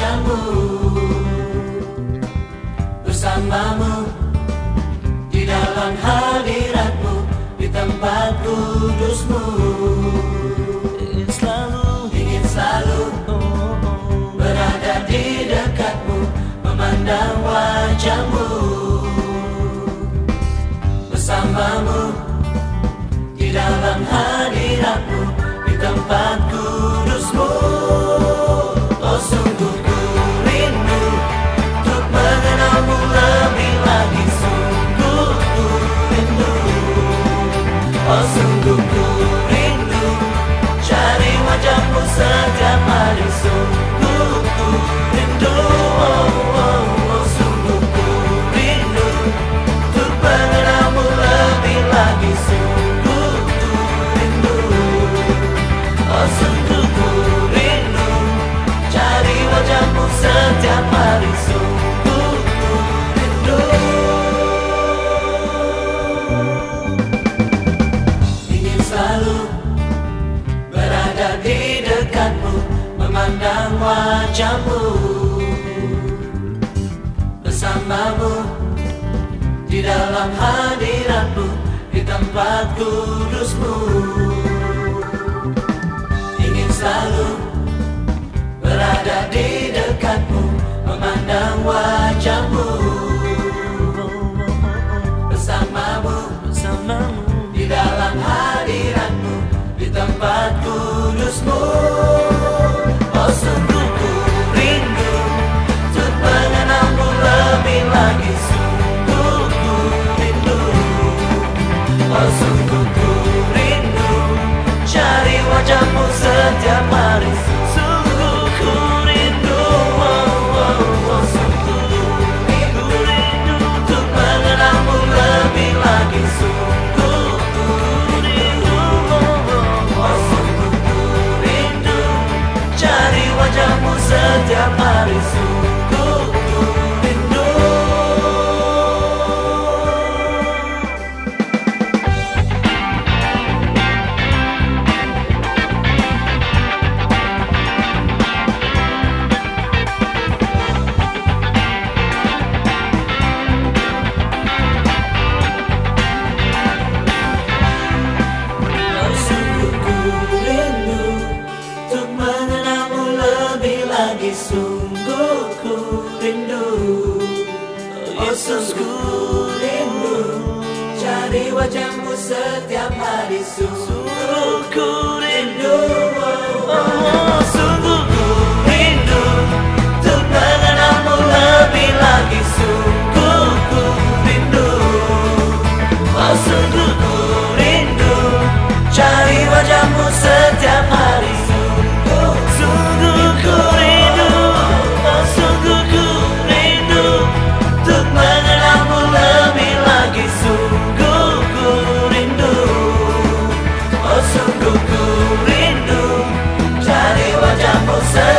wajahmu Bersamamu Di dalam hadiratmu Di tempat kudusmu. Ingin selalu Ingin selalu Berada di dekatmu Memandang wajahmu. wajahmu Bersamamu Di dalam hadiratmu Di tempat kudusmu. Ingin selalu Berada di dekatmu Memandang wajahmu. Bersamamu Bersamamu. Di dalam hadiratmu Di tempat kudusmu. so sungguh ku rindu. Oh Yesus ku rindu. Cari wajahmu setiap hari sungguh. ku rindu. Dari wajahmu sendiri